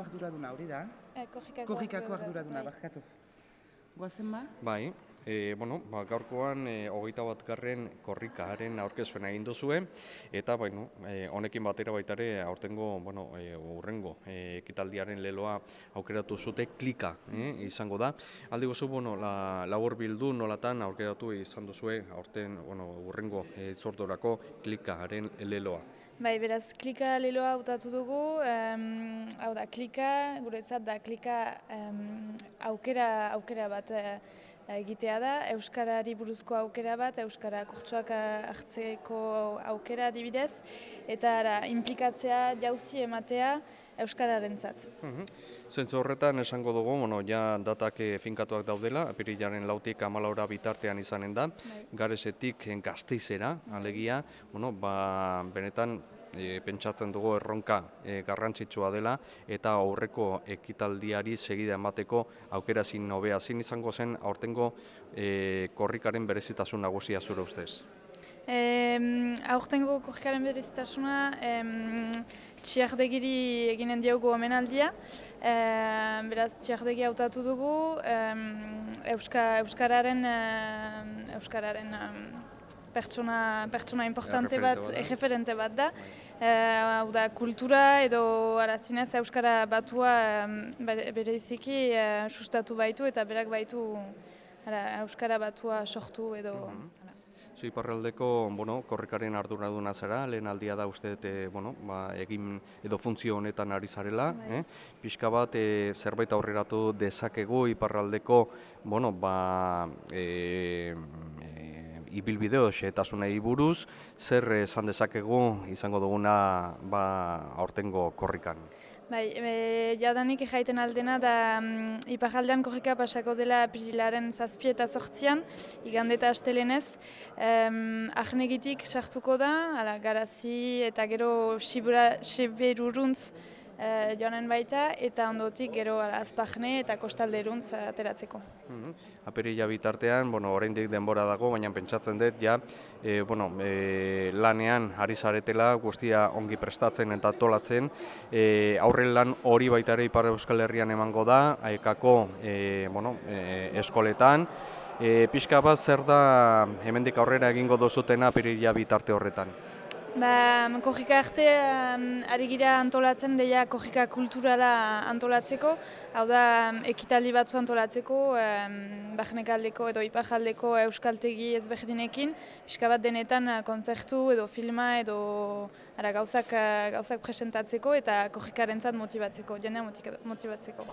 arduraduna, hori da? Eh, korrikako Korrikako arduraduna, bai. barkatu. Goazen ba? Bai, e, bueno, ba, gaurkoan e, hogeita bat garren korrikaren aurkezpena egin duzue, eta bueno, e, honekin batera baita ere aurtengo, bueno, e, urrengo e, ekitaldiaren leloa aukeratu zute klika eh, izango da. Aldi gozu, bueno, la, labur bildu nolatan aukeratu izan duzue aurten, bueno, urrengo e, zordorako klikaren leloa. Bai, beraz, klika leloa hautatu dugu, em, hau da, klika, guretzat da, klika em, aukera, aukera bat eh, egitea da, Euskarari buruzko aukera bat, Euskara kurtsuak eh, hartzeko aukera adibidez, eta ara, implikatzea, jauzi ematea Euskararentzat. Mhm. Zentzu horretan esango dugu, bueno, ja datak eh, finkatuak daudela, apirilaren lautik amalaura bitartean izanen da, garesetik gazteizera, alegia, bueno, ba, benetan e, pentsatzen dugu erronka e, garrantzitsua dela eta aurreko ekitaldiari segida emateko aukera zin hobea zin izango zen aurtengo e, korrikaren berezitasun nagusia zure ustez. Em, aurtengo korrikaren berezitasuna em, txiardegiri eginen diogu omenaldia. Em, beraz, txiardegi hautatu dugu em, Euska, Euskararen, em, Euskararen pertsona, pertsona importante bat, bat da. erreferente bat da. Eh, Hau da, kultura edo arazinez Euskara batua bere- bereiziki eh, sustatu baitu eta berak baitu ara, Euskara batua sortu edo... hala. Zu iparraldeko, bueno, korrikaren arduraduna zara, lehen aldia da uste eh, bueno, ba, egin edo funtzio honetan ari zarela, eh? Pixka bat, eh, zerbait aurreratu dezakegu iparraldeko, bueno, ba, eh, ibilbideo xetasunei buruz, zer esan dezakegu izango duguna ba, aurtengo korrikan. Bai, e, jadanik jaiten aldena da mm, iparraldean korrika pasako dela apirilaren zazpi eta zortzian, igande eta astelenez. Um, Ahnegitik sartuko da, ala, garazi eta gero sibura, siberuruntz eh, joanen baita, eta ondotik gero ala, azpahne eta kostalderuntz ateratzeko. Mhm. Aperila bitartean, bueno, oraindik denbora dago, baina pentsatzen dut ja, e, bueno, e, lanean ari zaretela guztia ongi prestatzen eta tolatzen. E, aurren lan hori baita ere Ipar Euskal Herrian emango da, aekako e, bueno, e, eskoletan. E, pixka bat zer da hemendik aurrera egingo dozutena aperila bitarte horretan. Ba, kojika arte um, ari gira antolatzen deia kojika kulturala antolatzeko, hau da ekitaldi batzu antolatzeko, um, Bajnekaldeko edo Ipajaldeko euskaltegi ezberdinekin, pixka bat denetan uh, kontzertu edo filma edo ara, gauzak, uh, gauzak presentatzeko eta kojikarentzat motibatzeko, jendea motibatzeko.